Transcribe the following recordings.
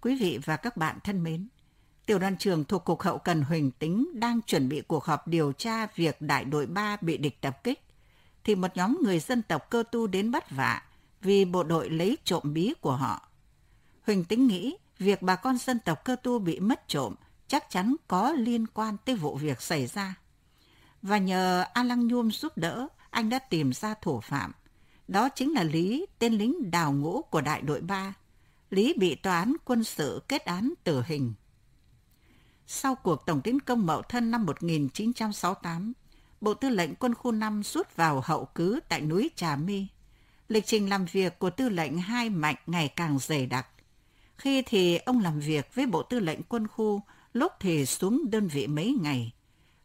Quý vị và các bạn thân mến, Tiểu đoàn trưởng thuộc Cục Hậu Cần Huỳnh Tính đang chuẩn bị cuộc họp điều tra việc đại đội 3 bị địch tập kích, thì một nhóm người dân tộc cơ tu đến bắt vạ vì bộ đội lấy trộm bí của họ. Huỳnh Tính nghĩ việc bà con dân tộc cơ tu bị mất trộm chắc chắn có liên quan tới vụ việc xảy ra. Và nhờ A Lăng Nhum giúp đỡ, anh đã tìm ra thủ phạm. Đó chính là Lý, tên lính đào ngũ của đại đội 3. Lý bị tòa án quân sự kết án tử hình. Sau cuộc tổng tiến công Mậu Thân năm 1968, Bộ Tư lệnh Quân khu 5 rút vào hậu cứ tại núi Trà My. Lịch trình làm việc của tư lệnh hai mạnh ngày càng dày đặc. Khi thì ông làm việc với Bộ Tư lệnh Quân khu, lúc thì xuống đơn vị mấy ngày.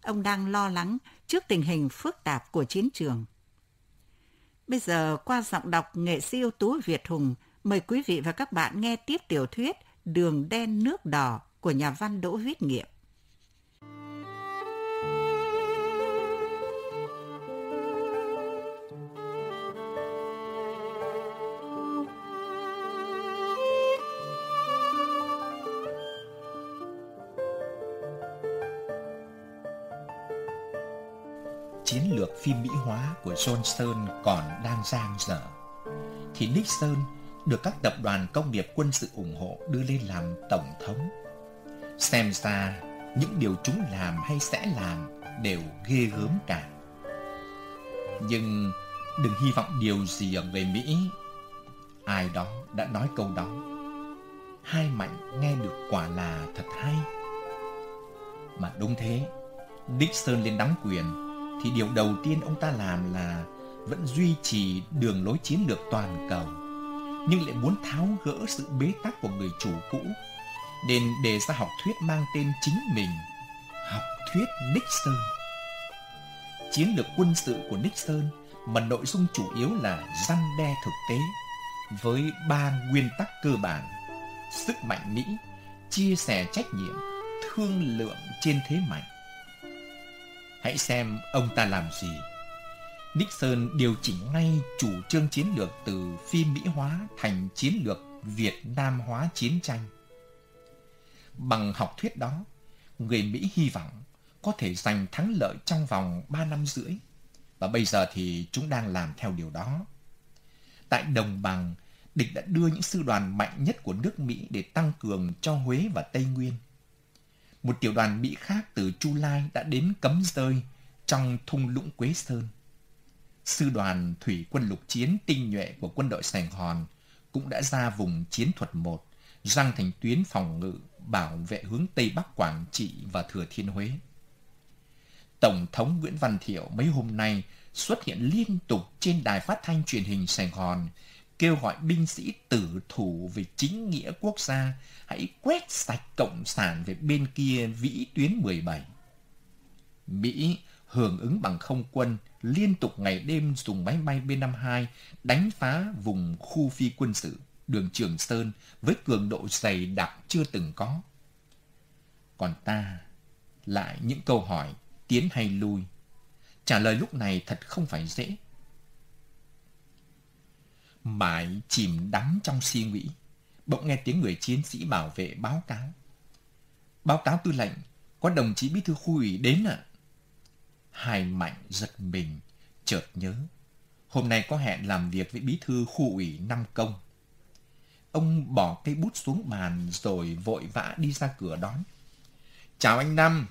Ông đang lo lắng trước tình hình phức tạp của chiến trường. Bây giờ qua giọng đọc nghệ sĩ ưu tú Việt Hùng, mời quý vị và các bạn nghe tiếp tiểu thuyết Đường đen nước đỏ của nhà văn Đỗ Viết Nghiệm. chiến lược phim mỹ hóa của Johnson còn đang giang dở, thì Nixon được các tập đoàn công nghiệp quân sự ủng hộ đưa lên làm tổng thống. Xem ra, những điều chúng làm hay sẽ làm đều ghê gớm cả. Nhưng đừng hy vọng điều gì ở người Mỹ. Ai đó đã nói câu đó. Hai mạnh nghe được quả là thật hay. Mà đúng thế, Nixon lên nắm quyền thì điều đầu tiên ông ta làm là vẫn duy trì đường lối chiến lược toàn cầu nhưng lại muốn tháo gỡ sự bế tắc của người chủ cũ, nên đề ra học thuyết mang tên chính mình, học thuyết Nixon. Chiến lược quân sự của Nixon mà nội dung chủ yếu là răn đe thực tế với ba nguyên tắc cơ bản. Sức mạnh Mỹ, chia sẻ trách nhiệm, thương lượng trên thế mạnh. Hãy xem ông ta làm gì. Nixon điều chỉnh ngay chủ trương chiến lược từ phi Mỹ hóa thành chiến lược Việt Nam hóa chiến tranh. Bằng học thuyết đó, người Mỹ hy vọng có thể giành thắng lợi trong vòng 3 năm rưỡi. Và bây giờ thì chúng đang làm theo điều đó. Tại Đồng Bằng, địch đã đưa những sư đoàn mạnh nhất của nước Mỹ để tăng cường cho Huế và Tây Nguyên một tiểu đoàn Mỹ khác từ Chu Lai đã đến cấm rơi trong thung lũng Quế Sơn. Sư đoàn thủy quân lục chiến tinh nhuệ của quân đội Sài Gòn cũng đã ra vùng chiến thuật 1, răng thành tuyến phòng ngự bảo vệ hướng Tây Bắc Quảng Trị và Thừa Thiên Huế. Tổng thống Nguyễn Văn Thiệu mấy hôm nay xuất hiện liên tục trên đài phát thanh truyền hình Sài Gòn kêu gọi binh sĩ tử thủ về chính nghĩa quốc gia, hãy quét sạch Cộng sản về bên kia vĩ tuyến 17. Mỹ hưởng ứng bằng không quân liên tục ngày đêm dùng máy bay B-52 đánh phá vùng khu phi quân sự, đường Trường Sơn với cường độ dày đặc chưa từng có. Còn ta lại những câu hỏi tiến hay lui. Trả lời lúc này thật không phải dễ mãi chìm đắm trong suy nghĩ, bỗng nghe tiếng người chiến sĩ bảo vệ báo cáo. Báo cáo tư lệnh, có đồng chí bí thư khu ủy đến ạ. À? Hai mạnh giật mình, chợt nhớ. Hôm nay có hẹn làm việc với bí thư khu ủy Nam Công. Ông bỏ cây bút xuống bàn rồi vội vã đi ra cửa đón. Chào anh Năm.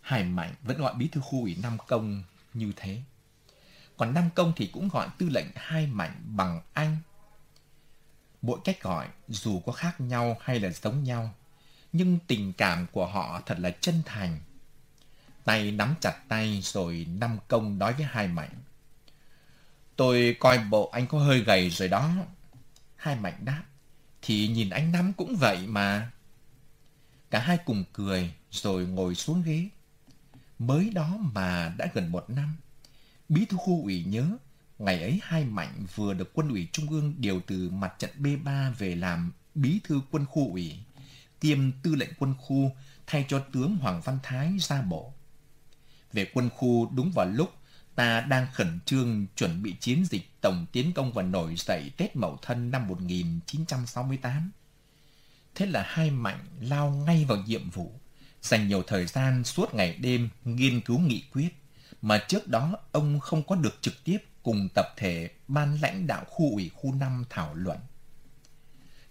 Hải Mạnh vẫn gọi bí thư khu ủy Nam Công như thế. Còn Nam Công thì cũng gọi tư lệnh hai mạnh bằng anh. Mỗi cách gọi dù có khác nhau hay là giống nhau, nhưng tình cảm của họ thật là chân thành. Tay nắm chặt tay rồi năm Công nói với hai mạnh. Tôi coi bộ anh có hơi gầy rồi đó. Hai mạnh đáp. Thì nhìn anh Năm cũng vậy mà. Cả hai cùng cười rồi ngồi xuống ghế. Mới đó mà đã gần một năm. Bí thư khu ủy nhớ, ngày ấy hai Mạnh vừa được quân ủy Trung ương điều từ mặt trận B3 về làm bí thư quân khu ủy, kiêm tư lệnh quân khu thay cho tướng Hoàng Văn Thái ra bộ. Về quân khu đúng vào lúc ta đang khẩn trương chuẩn bị chiến dịch tổng tiến công và nổi dậy Tết Mậu Thân năm 1968. Thế là hai Mạnh lao ngay vào nhiệm vụ, dành nhiều thời gian suốt ngày đêm nghiên cứu nghị quyết, mà trước đó ông không có được trực tiếp cùng tập thể ban lãnh đạo khu ủy khu 5 thảo luận.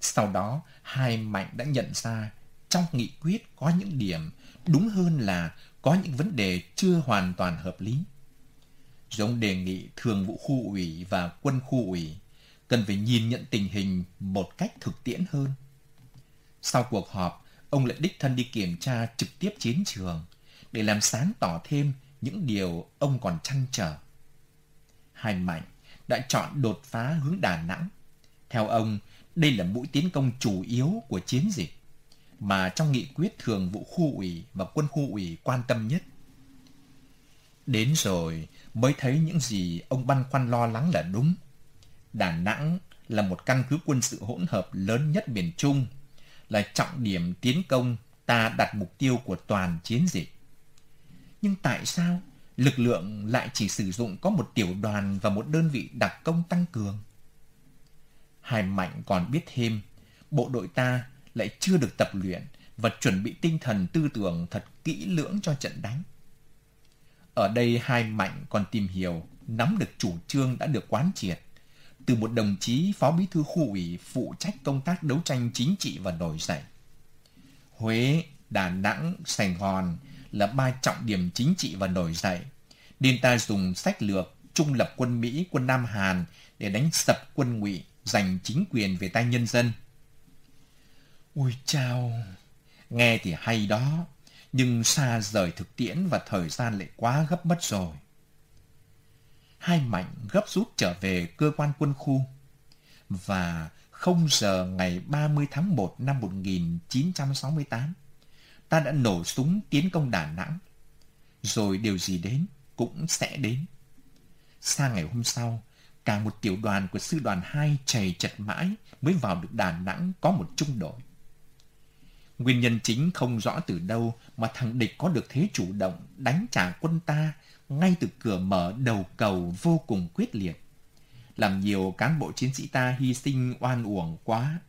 Sau đó, hai Mạnh đã nhận ra trong nghị quyết có những điểm, đúng hơn là có những vấn đề chưa hoàn toàn hợp lý. Giống đề nghị thường vụ khu ủy và quân khu ủy cần phải nhìn nhận tình hình một cách thực tiễn hơn. Sau cuộc họp, ông lại đích thân đi kiểm tra trực tiếp chiến trường để làm sáng tỏ thêm những điều ông còn chăn trở. Hai Mạnh đã chọn đột phá hướng Đà Nẵng. Theo ông, đây là mũi tiến công chủ yếu của chiến dịch mà trong nghị quyết thường vụ khu ủy và quân khu ủy quan tâm nhất. Đến rồi mới thấy những gì ông băn khoăn lo lắng là đúng. Đà Nẵng là một căn cứ quân sự hỗn hợp lớn nhất miền Trung, là trọng điểm tiến công ta đặt mục tiêu của toàn chiến dịch. Nhưng tại sao lực lượng lại chỉ sử dụng có một tiểu đoàn và một đơn vị đặc công tăng cường? Hải Mạnh còn biết thêm, bộ đội ta lại chưa được tập luyện và chuẩn bị tinh thần tư tưởng thật kỹ lưỡng cho trận đánh. Ở đây hai Mạnh còn tìm hiểu, nắm được chủ trương đã được quán triệt từ một đồng chí phó bí thư khu ủy phụ trách công tác đấu tranh chính trị và nổi dậy. Huế, Đà Nẵng, Sài Gòn là ba trọng điểm chính trị và nổi dậy, nên ta dùng sách lược trung lập quân Mỹ, quân Nam Hàn để đánh sập quân ngụy, giành chính quyền về tay nhân dân. Ôi chao, nghe thì hay đó, nhưng xa rời thực tiễn và thời gian lại quá gấp mất rồi. Hai Mạnh gấp rút trở về cơ quan quân khu và không giờ ngày 30 tháng 1 năm 1968, ta đã nổ súng tiến công Đà Nẵng. Rồi điều gì đến cũng sẽ đến. Sang ngày hôm sau, cả một tiểu đoàn của sư đoàn 2 chảy chật mãi mới vào được Đà Nẵng có một trung đội. Nguyên nhân chính không rõ từ đâu mà thằng địch có được thế chủ động đánh trả quân ta ngay từ cửa mở đầu cầu vô cùng quyết liệt. Làm nhiều cán bộ chiến sĩ ta hy sinh oan uổng quá.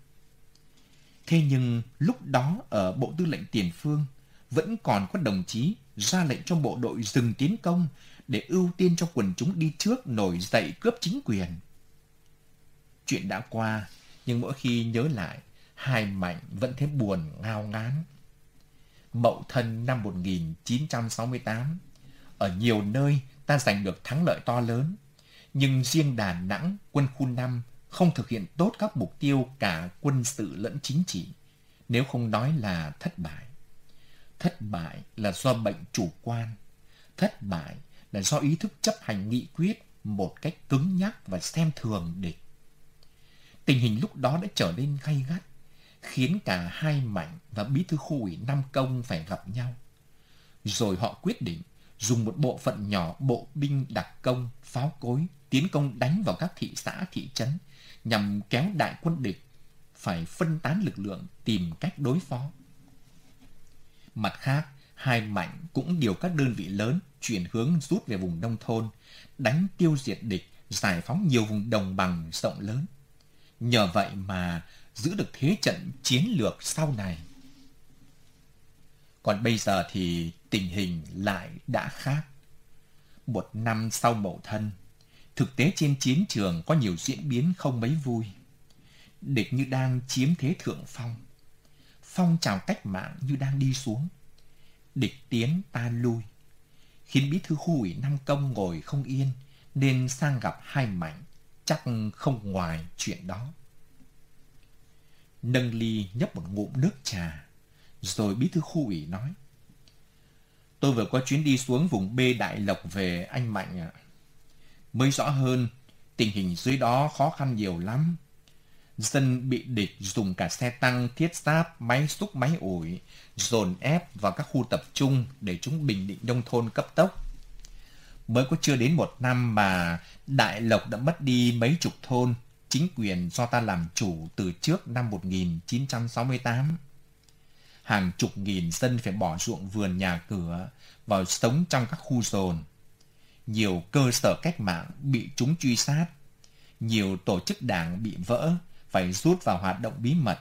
Thế nhưng lúc đó ở Bộ Tư lệnh Tiền Phương vẫn còn có đồng chí ra lệnh cho bộ đội dừng tiến công để ưu tiên cho quần chúng đi trước nổi dậy cướp chính quyền. Chuyện đã qua, nhưng mỗi khi nhớ lại, hai mạnh vẫn thấy buồn ngao ngán. Mậu thân năm 1968, ở nhiều nơi ta giành được thắng lợi to lớn, nhưng riêng Đà Nẵng, quân khu 5 không thực hiện tốt các mục tiêu cả quân sự lẫn chính trị, nếu không nói là thất bại. Thất bại là do bệnh chủ quan, thất bại là do ý thức chấp hành nghị quyết một cách cứng nhắc và xem thường địch. Tình hình lúc đó đã trở nên gay gắt, khiến cả hai mảnh và bí thư khu ủy Nam Công phải gặp nhau. Rồi họ quyết định dùng một bộ phận nhỏ bộ binh đặc công, pháo cối tiến công đánh vào các thị xã, thị trấn nhằm kéo đại quân địch phải phân tán lực lượng tìm cách đối phó. Mặt khác, hai mảnh cũng điều các đơn vị lớn chuyển hướng rút về vùng nông thôn, đánh tiêu diệt địch, giải phóng nhiều vùng đồng bằng rộng lớn. Nhờ vậy mà giữ được thế trận chiến lược sau này. Còn bây giờ thì tình hình lại đã khác. Một năm sau mậu thân, thực tế trên chiến trường có nhiều diễn biến không mấy vui. Địch như đang chiếm thế thượng phong. Phong trào cách mạng như đang đi xuống. Địch tiến ta lui. Khiến bí thư khu ủy Nam Công ngồi không yên nên sang gặp hai mảnh chắc không ngoài chuyện đó nâng ly nhấp một ngụm nước trà. Rồi bí thư khu ủy nói. Tôi vừa có chuyến đi xuống vùng B Đại Lộc về anh Mạnh ạ. Mới rõ hơn, tình hình dưới đó khó khăn nhiều lắm. Dân bị địch dùng cả xe tăng, thiết giáp, máy xúc, máy ủi, dồn ép vào các khu tập trung để chúng bình định nông thôn cấp tốc. Mới có chưa đến một năm mà Đại Lộc đã mất đi mấy chục thôn, chính quyền do ta làm chủ từ trước năm 1968. Hàng chục nghìn dân phải bỏ ruộng vườn nhà cửa vào sống trong các khu dồn. Nhiều cơ sở cách mạng bị chúng truy sát. Nhiều tổ chức đảng bị vỡ, phải rút vào hoạt động bí mật.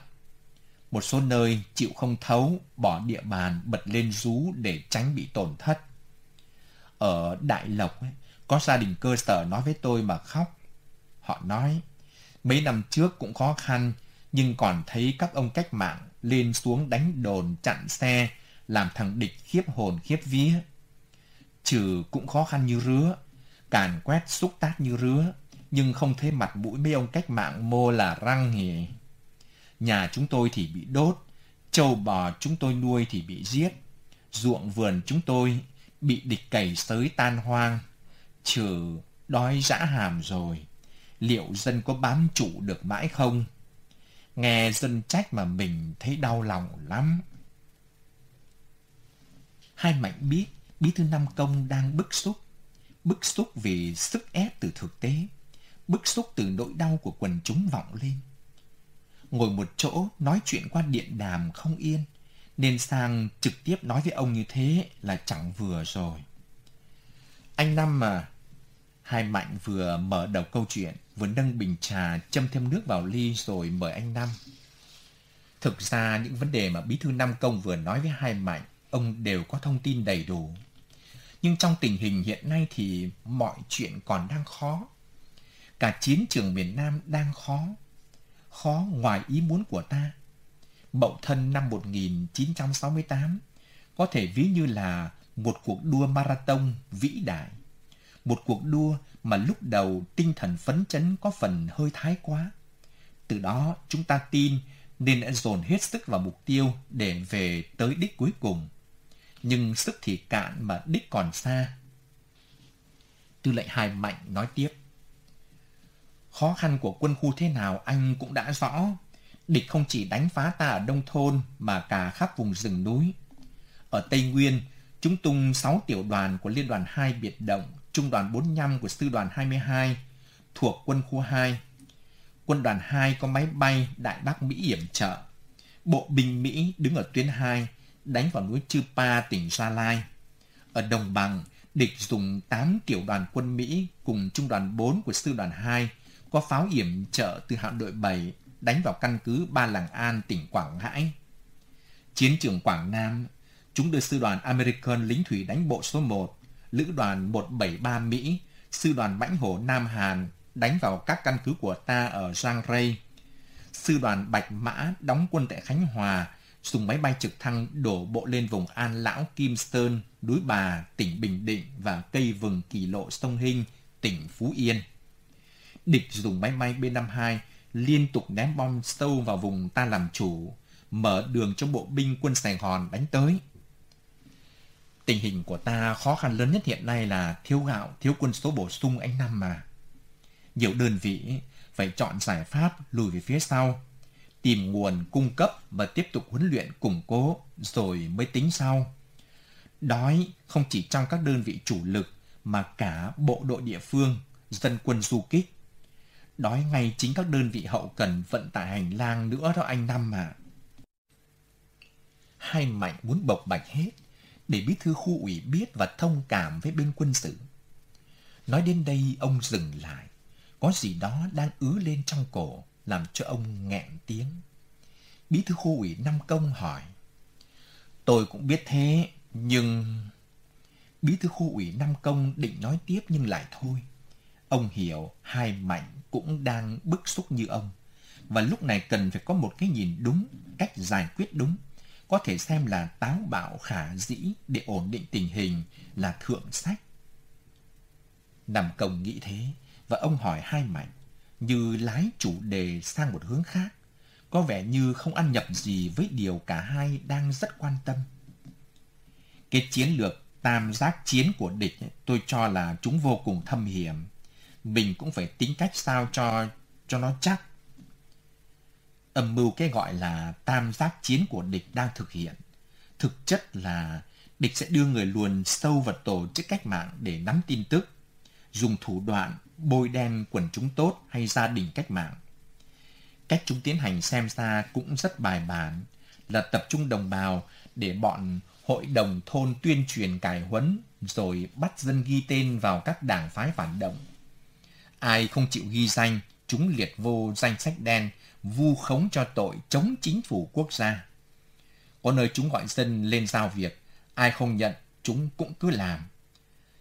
Một số nơi chịu không thấu, bỏ địa bàn bật lên rú để tránh bị tổn thất. Ở Đại Lộc, có gia đình cơ sở nói với tôi mà khóc. Họ nói, mấy năm trước cũng khó khăn, nhưng còn thấy các ông cách mạng lên xuống đánh đồn chặn xe, làm thằng địch khiếp hồn khiếp vía. Trừ cũng khó khăn như rứa, càn quét xúc tác như rứa, nhưng không thấy mặt mũi mấy ông cách mạng mô là răng hề. Nhà chúng tôi thì bị đốt, trâu bò chúng tôi nuôi thì bị giết, ruộng vườn chúng tôi bị địch cày sới tan hoang, trừ đói dã hàm rồi. Liệu dân có bám trụ được mãi không? Nghe dân trách mà mình thấy đau lòng lắm. Hai Mạnh biết Bí thư Nam Công đang bức xúc. Bức xúc vì sức ép từ thực tế. Bức xúc từ nỗi đau của quần chúng vọng lên. Ngồi một chỗ nói chuyện qua điện đàm không yên. Nên sang trực tiếp nói với ông như thế là chẳng vừa rồi. Anh Năm mà. Hai Mạnh vừa mở đầu câu chuyện, vừa nâng bình trà châm thêm nước vào ly rồi mời anh Năm. Thực ra những vấn đề mà Bí thư Nam Công vừa nói với Hai Mạnh ông đều có thông tin đầy đủ. Nhưng trong tình hình hiện nay thì mọi chuyện còn đang khó. Cả chiến trường miền Nam đang khó. Khó ngoài ý muốn của ta. Bậu thân năm 1968 có thể ví như là một cuộc đua marathon vĩ đại. Một cuộc đua mà lúc đầu tinh thần phấn chấn có phần hơi thái quá. Từ đó chúng ta tin nên đã dồn hết sức vào mục tiêu để về tới đích cuối cùng nhưng sức thì cạn mà đích còn xa. Tư lệnh Hải Mạnh nói tiếp. Khó khăn của quân khu thế nào anh cũng đã rõ. Địch không chỉ đánh phá ta ở Đông Thôn mà cả khắp vùng rừng núi. Ở Tây Nguyên, chúng tung 6 tiểu đoàn của Liên đoàn 2 biệt động, Trung đoàn 45 của Sư đoàn 22 thuộc quân khu 2. Quân đoàn 2 có máy bay Đại Bác Mỹ yểm trợ. Bộ binh Mỹ đứng ở tuyến 2 đánh vào núi Chư Pa, tỉnh Gia Lai. Ở Đồng Bằng, địch dùng 8 tiểu đoàn quân Mỹ cùng trung đoàn 4 của sư đoàn 2 có pháo yểm trợ từ hạm đội 7 đánh vào căn cứ Ba Làng An, tỉnh Quảng Ngãi. Chiến trường Quảng Nam, chúng đưa sư đoàn American lính thủy đánh bộ số 1, lữ đoàn 173 Mỹ, sư đoàn mãnh hổ Nam Hàn đánh vào các căn cứ của ta ở Giang Ray. Sư đoàn Bạch Mã đóng quân tại Khánh Hòa dùng máy bay trực thăng đổ bộ lên vùng An Lão Kim Sơn, núi Bà, tỉnh Bình Định và cây vừng kỳ lộ sông Hinh, tỉnh Phú Yên. Địch dùng máy bay B-52 liên tục ném bom sâu vào vùng ta làm chủ, mở đường cho bộ binh quân Sài Gòn đánh tới. Tình hình của ta khó khăn lớn nhất hiện nay là thiếu gạo, thiếu quân số bổ sung anh Năm mà. Nhiều đơn vị phải chọn giải pháp lùi về phía sau tìm nguồn cung cấp và tiếp tục huấn luyện củng cố rồi mới tính sau. Đói không chỉ trong các đơn vị chủ lực mà cả bộ đội địa phương, dân quân du kích. Đói ngay chính các đơn vị hậu cần vận tải hành lang nữa đó anh Năm mà. Hai Mạnh muốn bộc bạch hết để bí thư khu ủy biết và thông cảm với bên quân sự. Nói đến đây ông dừng lại, có gì đó đang ứ lên trong cổ làm cho ông nghẹn tiếng. Bí thư khu ủy Nam Công hỏi. Tôi cũng biết thế, nhưng... Bí thư khu ủy Nam Công định nói tiếp nhưng lại thôi. Ông hiểu hai mạnh cũng đang bức xúc như ông. Và lúc này cần phải có một cái nhìn đúng, cách giải quyết đúng. Có thể xem là táo bạo khả dĩ để ổn định tình hình là thượng sách. Nam Công nghĩ thế, và ông hỏi hai mạnh như lái chủ đề sang một hướng khác, có vẻ như không ăn nhập gì với điều cả hai đang rất quan tâm. Cái chiến lược tam giác chiến của địch tôi cho là chúng vô cùng thâm hiểm. Mình cũng phải tính cách sao cho cho nó chắc. Âm mưu cái gọi là tam giác chiến của địch đang thực hiện. Thực chất là địch sẽ đưa người luồn sâu vào tổ chức cách mạng để nắm tin tức, dùng thủ đoạn bôi đen quần chúng tốt hay gia đình cách mạng. Cách chúng tiến hành xem ra cũng rất bài bản, là tập trung đồng bào để bọn hội đồng thôn tuyên truyền cải huấn rồi bắt dân ghi tên vào các đảng phái phản động. Ai không chịu ghi danh, chúng liệt vô danh sách đen, vu khống cho tội chống chính phủ quốc gia. Có nơi chúng gọi dân lên giao việc, ai không nhận chúng cũng cứ làm.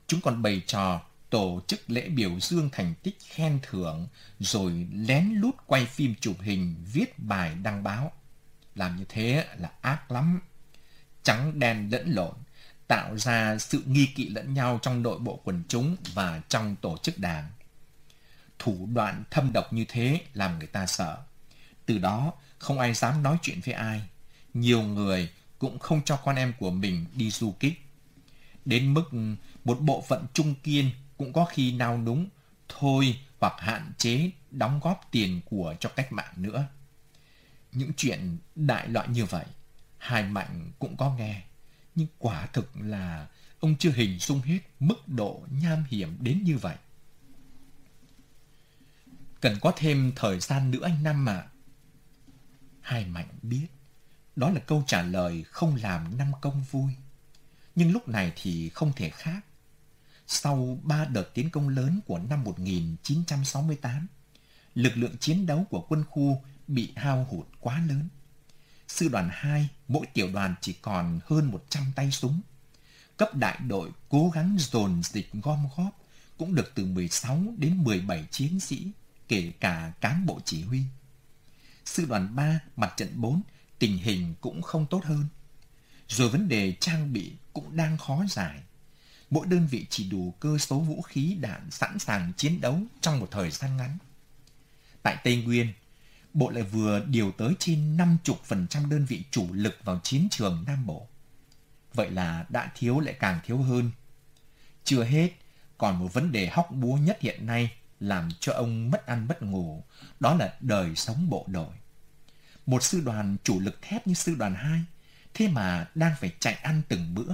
Chúng còn bày trò tổ chức lễ biểu dương thành tích khen thưởng rồi lén lút quay phim chụp hình viết bài đăng báo. Làm như thế là ác lắm. Trắng đen lẫn lộn, tạo ra sự nghi kỵ lẫn nhau trong nội bộ quần chúng và trong tổ chức đảng. Thủ đoạn thâm độc như thế làm người ta sợ. Từ đó không ai dám nói chuyện với ai. Nhiều người cũng không cho con em của mình đi du kích. Đến mức một bộ phận trung kiên cũng có khi nao núng, thôi hoặc hạn chế đóng góp tiền của cho cách mạng nữa. Những chuyện đại loại như vậy, hai mạnh cũng có nghe, nhưng quả thực là ông chưa hình dung hết mức độ nham hiểm đến như vậy. Cần có thêm thời gian nữa anh Năm ạ. Hai Mạnh biết, đó là câu trả lời không làm Năm Công vui. Nhưng lúc này thì không thể khác. Sau ba đợt tiến công lớn của năm 1968, lực lượng chiến đấu của quân khu bị hao hụt quá lớn. Sư đoàn 2, mỗi tiểu đoàn chỉ còn hơn 100 tay súng. Cấp đại đội cố gắng dồn dịch gom góp cũng được từ 16 đến 17 chiến sĩ, kể cả cán bộ chỉ huy. Sư đoàn 3, mặt trận 4, tình hình cũng không tốt hơn. Rồi vấn đề trang bị cũng đang khó giải mỗi đơn vị chỉ đủ cơ số vũ khí đạn sẵn sàng chiến đấu trong một thời gian ngắn. Tại Tây Nguyên, Bộ lại vừa điều tới trên 50% đơn vị chủ lực vào chiến trường Nam Bộ. Vậy là đã thiếu lại càng thiếu hơn. Chưa hết, còn một vấn đề hóc búa nhất hiện nay làm cho ông mất ăn mất ngủ, đó là đời sống bộ đội. Một sư đoàn chủ lực thép như sư đoàn 2, thế mà đang phải chạy ăn từng bữa.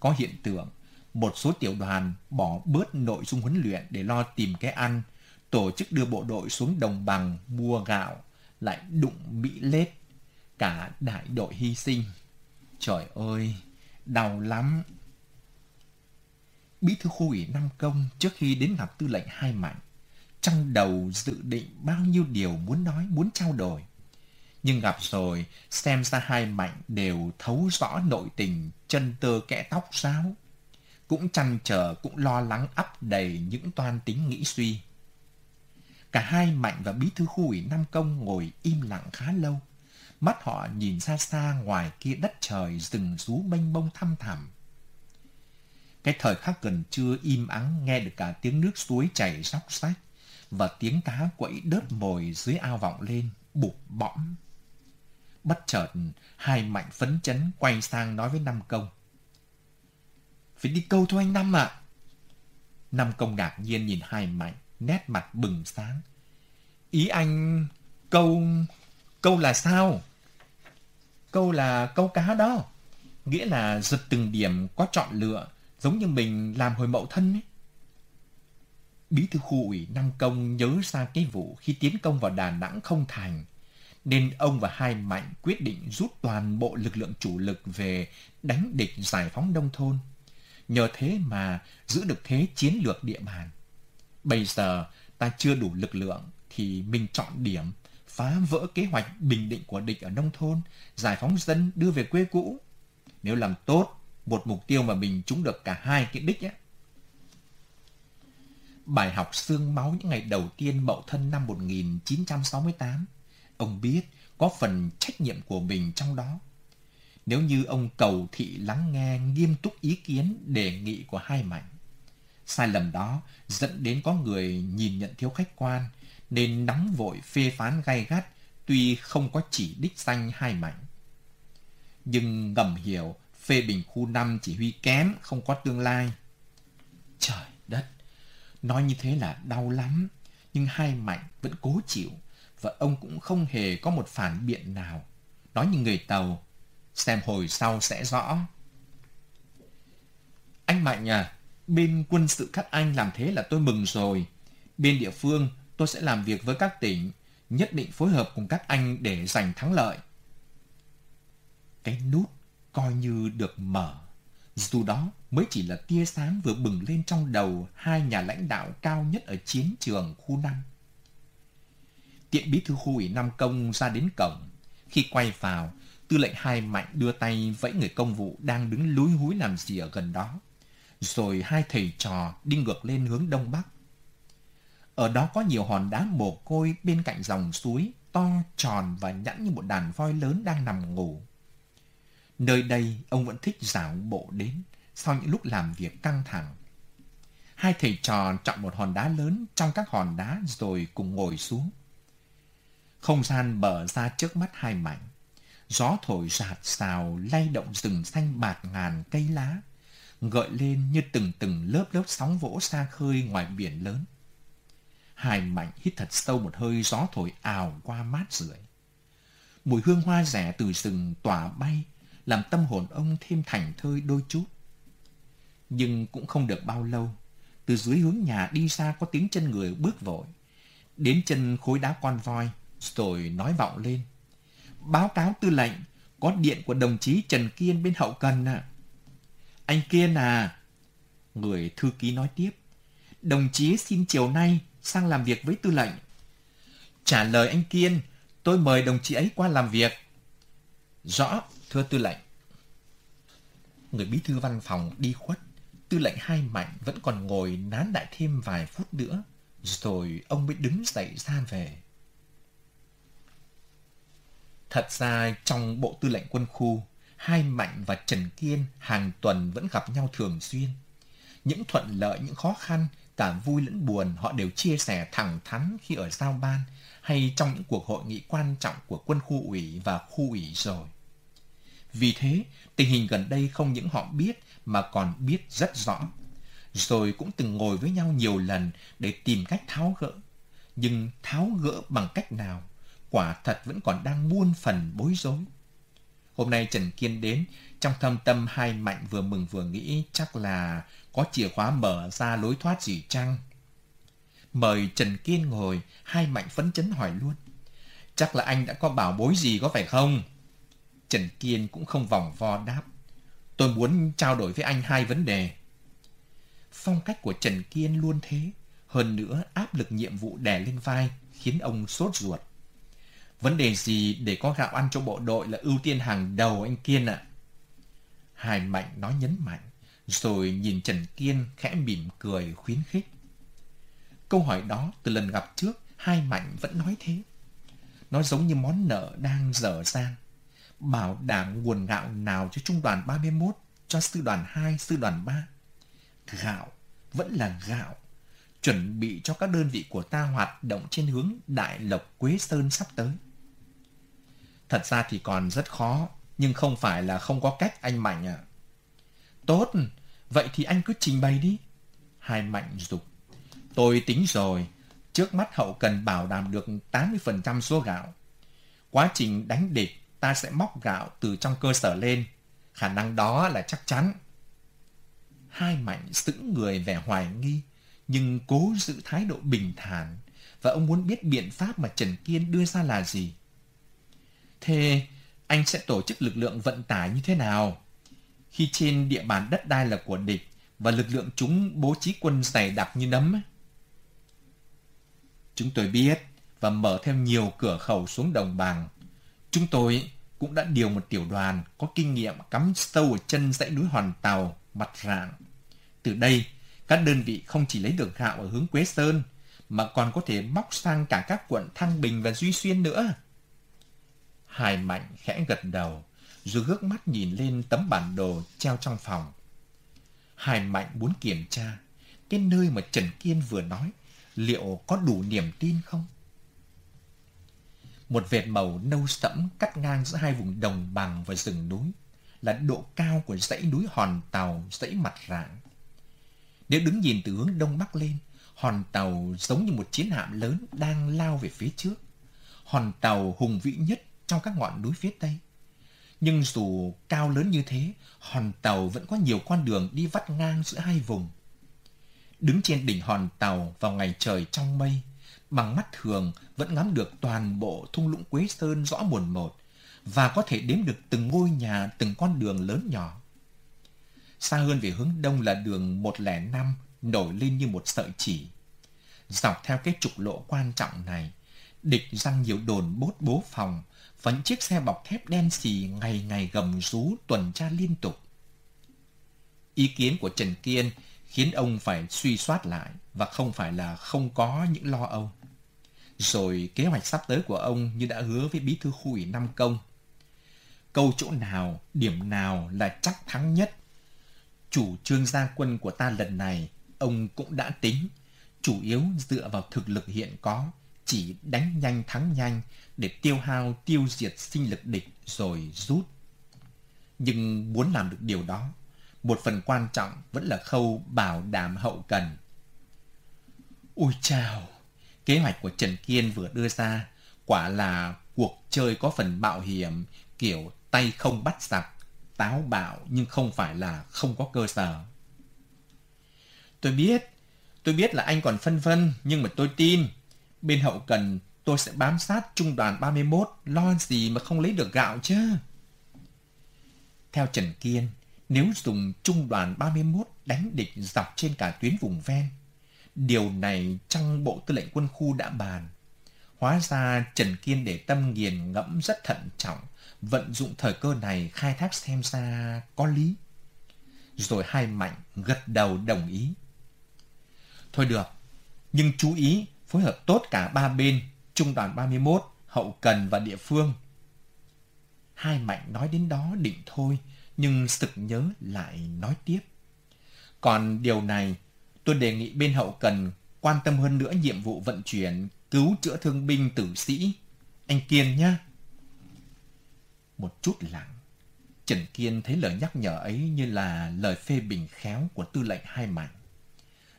Có hiện tượng một số tiểu đoàn bỏ bớt nội dung huấn luyện để lo tìm cái ăn, tổ chức đưa bộ đội xuống đồng bằng mua gạo, lại đụng Mỹ lết, cả đại đội hy sinh. Trời ơi, đau lắm. Bí thư khu ủy Nam Công trước khi đến gặp tư lệnh Hai Mạnh, trong đầu dự định bao nhiêu điều muốn nói, muốn trao đổi. Nhưng gặp rồi, xem ra Hai Mạnh đều thấu rõ nội tình, chân tơ kẽ tóc ráo cũng chăn trở cũng lo lắng ấp đầy những toan tính nghĩ suy. Cả hai Mạnh và bí thư khu ủy Nam Công ngồi im lặng khá lâu. Mắt họ nhìn xa xa ngoài kia đất trời rừng rú mênh mông thăm thẳm. Cái thời khắc gần trưa im ắng nghe được cả tiếng nước suối chảy róc rách và tiếng cá quẫy đớp mồi dưới ao vọng lên, bụp bõm. Bất chợt, hai mạnh phấn chấn quay sang nói với Nam Công. Phải đi câu thôi anh Năm ạ. À. Năm công ngạc nhiên nhìn hai mạnh, nét mặt bừng sáng. Ý anh câu... câu là sao? Câu là câu cá đó. Nghĩa là giật từng điểm có chọn lựa, giống như mình làm hồi mậu thân ấy. Bí thư khu ủy năng Công nhớ ra cái vụ khi tiến công vào Đà Nẵng không thành, nên ông và hai mạnh quyết định rút toàn bộ lực lượng chủ lực về đánh địch giải phóng nông thôn. Nhờ thế mà giữ được thế chiến lược địa bàn. Bây giờ ta chưa đủ lực lượng thì mình chọn điểm phá vỡ kế hoạch bình định của địch ở nông thôn, giải phóng dân đưa về quê cũ. Nếu làm tốt một mục tiêu mà mình trúng được cả hai cái đích nhé. Bài học xương máu những ngày đầu tiên Mậu Thân năm 1968, ông biết có phần trách nhiệm của mình trong đó nếu như ông cầu thị lắng nghe nghiêm túc ý kiến đề nghị của hai mảnh, Sai lầm đó dẫn đến có người nhìn nhận thiếu khách quan nên nóng vội phê phán gay gắt tuy không có chỉ đích danh hai mảnh, Nhưng ngầm hiểu phê bình khu 5 chỉ huy kém không có tương lai. Trời đất, nói như thế là đau lắm, nhưng hai mạnh vẫn cố chịu và ông cũng không hề có một phản biện nào. Nói như người Tàu, xem hồi sau sẽ rõ. Anh Mạnh à, bên quân sự các anh làm thế là tôi mừng rồi. Bên địa phương, tôi sẽ làm việc với các tỉnh, nhất định phối hợp cùng các anh để giành thắng lợi. Cái nút coi như được mở. Dù đó mới chỉ là tia sáng vừa bừng lên trong đầu hai nhà lãnh đạo cao nhất ở chiến trường khu 5. Tiện bí thư khu ủy Nam Công ra đến cổng. Khi quay vào, tư lệnh hai mạnh đưa tay vẫy người công vụ đang đứng lúi húi làm gì ở gần đó. Rồi hai thầy trò đi ngược lên hướng đông bắc. Ở đó có nhiều hòn đá mồ côi bên cạnh dòng suối, to, tròn và nhẵn như một đàn voi lớn đang nằm ngủ. Nơi đây ông vẫn thích dạo bộ đến sau những lúc làm việc căng thẳng. Hai thầy trò chọn một hòn đá lớn trong các hòn đá rồi cùng ngồi xuống. Không gian bở ra trước mắt hai mảnh. Gió thổi rạt xào lay động rừng xanh bạt ngàn cây lá, gợi lên như từng từng lớp lớp sóng vỗ xa khơi ngoài biển lớn. Hai mạnh hít thật sâu một hơi gió thổi ào qua mát rượi. Mùi hương hoa rẻ từ rừng tỏa bay, làm tâm hồn ông thêm thành thơi đôi chút. Nhưng cũng không được bao lâu, từ dưới hướng nhà đi ra có tiếng chân người bước vội. Đến chân khối đá con voi, rồi nói vọng lên. Báo cáo tư lệnh, có điện của đồng chí Trần Kiên bên hậu cần à. Anh Kiên à, người thư ký nói tiếp. Đồng chí xin chiều nay sang làm việc với tư lệnh. Trả lời anh Kiên, tôi mời đồng chí ấy qua làm việc. Rõ, thưa tư lệnh. Người bí thư văn phòng đi khuất, tư lệnh hai mạnh vẫn còn ngồi nán đại thêm vài phút nữa, rồi ông mới đứng dậy ra về. Thật ra trong bộ tư lệnh quân khu, hai Mạnh và Trần Kiên hàng tuần vẫn gặp nhau thường xuyên. Những thuận lợi, những khó khăn, cả vui lẫn buồn họ đều chia sẻ thẳng thắn khi ở giao ban hay trong những cuộc hội nghị quan trọng của quân khu ủy và khu ủy rồi. Vì thế, tình hình gần đây không những họ biết mà còn biết rất rõ. Rồi cũng từng ngồi với nhau nhiều lần để tìm cách tháo gỡ. Nhưng tháo gỡ bằng cách nào? Quả thật vẫn còn đang muôn phần bối rối. Hôm nay Trần Kiên đến, trong thâm tâm hai mạnh vừa mừng vừa nghĩ chắc là có chìa khóa mở ra lối thoát gì chăng? Mời Trần Kiên ngồi, hai mạnh phấn chấn hỏi luôn. Chắc là anh đã có bảo bối gì có phải không? Trần Kiên cũng không vòng vo đáp. Tôi muốn trao đổi với anh hai vấn đề. Phong cách của Trần Kiên luôn thế. Hơn nữa, áp lực nhiệm vụ đè lên vai, khiến ông sốt ruột. Vấn đề gì để có gạo ăn cho bộ đội là ưu tiên hàng đầu anh Kiên ạ. À. Hải Mạnh nói nhấn mạnh, rồi nhìn Trần Kiên khẽ mỉm cười khuyến khích. Câu hỏi đó từ lần gặp trước, hai Mạnh vẫn nói thế. Nó giống như món nợ đang dở dang. Bảo đảm nguồn gạo nào cho trung đoàn 31, cho sư đoàn 2, sư đoàn 3. Gạo vẫn là gạo, chuẩn bị cho các đơn vị của ta hoạt động trên hướng Đại Lộc Quế Sơn sắp tới. Thật ra thì còn rất khó, nhưng không phải là không có cách anh Mạnh ạ. À. Tốt, vậy thì anh cứ trình bày đi. Hai Mạnh dục. Tôi tính rồi, trước mắt hậu cần bảo đảm được 80% số gạo. Quá trình đánh địch, ta sẽ móc gạo từ trong cơ sở lên. Khả năng đó là chắc chắn. Hai Mạnh sững người vẻ hoài nghi, nhưng cố giữ thái độ bình thản và ông muốn biết biện pháp mà Trần Kiên đưa ra là gì. Thế anh sẽ tổ chức lực lượng vận tải như thế nào? Khi trên địa bàn đất đai là của địch và lực lượng chúng bố trí quân dày đặc như nấm. Chúng tôi biết và mở thêm nhiều cửa khẩu xuống đồng bằng. Chúng tôi cũng đã điều một tiểu đoàn có kinh nghiệm cắm sâu ở chân dãy núi Hoàn Tàu, mặt rạng. Từ đây, các đơn vị không chỉ lấy được gạo ở hướng Quế Sơn, mà còn có thể bóc sang cả các quận Thăng Bình và Duy Xuyên nữa. Hải Mạnh khẽ gật đầu, rồi gước mắt nhìn lên tấm bản đồ treo trong phòng. Hải Mạnh muốn kiểm tra cái nơi mà Trần Kiên vừa nói liệu có đủ niềm tin không? Một vệt màu nâu sẫm cắt ngang giữa hai vùng đồng bằng và rừng núi là độ cao của dãy núi Hòn Tàu, dãy mặt rạng. Nếu đứng nhìn từ hướng đông bắc lên, Hòn Tàu giống như một chiến hạm lớn đang lao về phía trước. Hòn Tàu hùng vĩ nhất trong các ngọn núi phía Tây. Nhưng dù cao lớn như thế, hòn tàu vẫn có nhiều con đường đi vắt ngang giữa hai vùng. Đứng trên đỉnh hòn tàu vào ngày trời trong mây, bằng mắt thường vẫn ngắm được toàn bộ thung lũng Quế Sơn rõ muồn một và có thể đếm được từng ngôi nhà, từng con đường lớn nhỏ. Xa hơn về hướng đông là đường 105 nổi lên như một sợi chỉ. Dọc theo cái trục lộ quan trọng này, địch răng nhiều đồn bốt bố phòng, và những chiếc xe bọc thép đen xì ngày ngày gầm rú tuần tra liên tục. Ý kiến của Trần Kiên khiến ông phải suy soát lại và không phải là không có những lo âu. Rồi kế hoạch sắp tới của ông như đã hứa với bí thư khu ủy Nam Công. Câu chỗ nào, điểm nào là chắc thắng nhất. Chủ trương gia quân của ta lần này, ông cũng đã tính, chủ yếu dựa vào thực lực hiện có, chỉ đánh nhanh thắng nhanh để tiêu hao tiêu diệt sinh lực địch rồi rút. Nhưng muốn làm được điều đó, một phần quan trọng vẫn là khâu bảo đảm hậu cần. Ôi chào, kế hoạch của Trần Kiên vừa đưa ra quả là cuộc chơi có phần mạo hiểm kiểu tay không bắt giặc, táo bạo nhưng không phải là không có cơ sở. Tôi biết, tôi biết là anh còn phân vân nhưng mà tôi tin bên hậu cần tôi sẽ bám sát trung đoàn 31 lo gì mà không lấy được gạo chứ. Theo Trần Kiên, nếu dùng trung đoàn 31 đánh địch dọc trên cả tuyến vùng ven. Điều này trong Bộ Tư lệnh Quân khu đã bàn. Hóa ra Trần Kiên để tâm nghiền ngẫm rất thận trọng, vận dụng thời cơ này khai thác xem ra có lý. Rồi hai mạnh gật đầu đồng ý. Thôi được, nhưng chú ý phối hợp tốt cả ba bên, trung đoàn 31, hậu cần và địa phương. Hai mạnh nói đến đó định thôi, nhưng sực nhớ lại nói tiếp. Còn điều này, tôi đề nghị bên hậu cần quan tâm hơn nữa nhiệm vụ vận chuyển, cứu chữa thương binh tử sĩ. Anh Kiên nhé. Một chút lặng, Trần Kiên thấy lời nhắc nhở ấy như là lời phê bình khéo của tư lệnh hai mảnh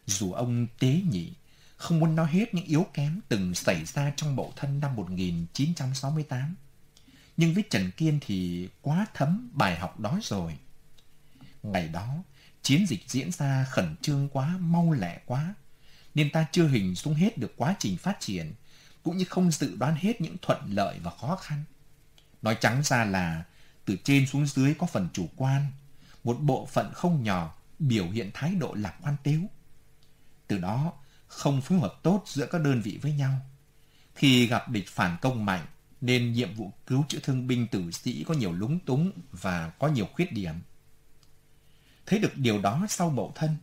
Dù ông tế nhị, không muốn nói hết những yếu kém từng xảy ra trong bộ thân năm 1968 nhưng với Trần Kiên thì quá thấm bài học đó rồi. Ngày đó, chiến dịch diễn ra khẩn trương quá, mau lẹ quá, nên ta chưa hình dung hết được quá trình phát triển, cũng như không dự đoán hết những thuận lợi và khó khăn. Nói trắng ra là từ trên xuống dưới có phần chủ quan, một bộ phận không nhỏ biểu hiện thái độ lạc quan tếu. Từ đó, không phối hợp tốt giữa các đơn vị với nhau. Khi gặp địch phản công mạnh, nên nhiệm vụ cứu chữa thương binh tử sĩ có nhiều lúng túng và có nhiều khuyết điểm. Thấy được điều đó sau mậu thân,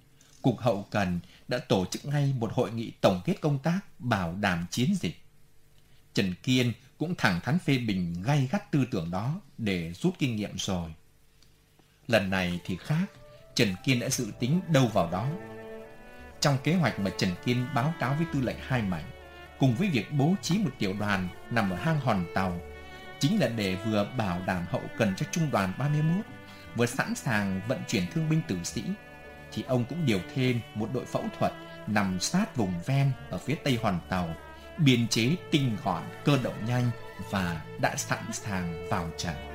Cục Hậu Cần đã tổ chức ngay một hội nghị tổng kết công tác bảo đảm chiến dịch. Trần Kiên cũng thẳng thắn phê bình gay gắt tư tưởng đó để rút kinh nghiệm rồi. Lần này thì khác, Trần Kiên đã dự tính đâu vào đó. Trong kế hoạch mà Trần Kiên báo cáo với tư lệnh hai mảnh, cùng với việc bố trí một tiểu đoàn nằm ở hang hòn tàu, chính là để vừa bảo đảm hậu cần cho trung đoàn 31, vừa sẵn sàng vận chuyển thương binh tử sĩ, thì ông cũng điều thêm một đội phẫu thuật nằm sát vùng ven ở phía tây hòn tàu, biên chế tinh gọn, cơ động nhanh và đã sẵn sàng vào trận.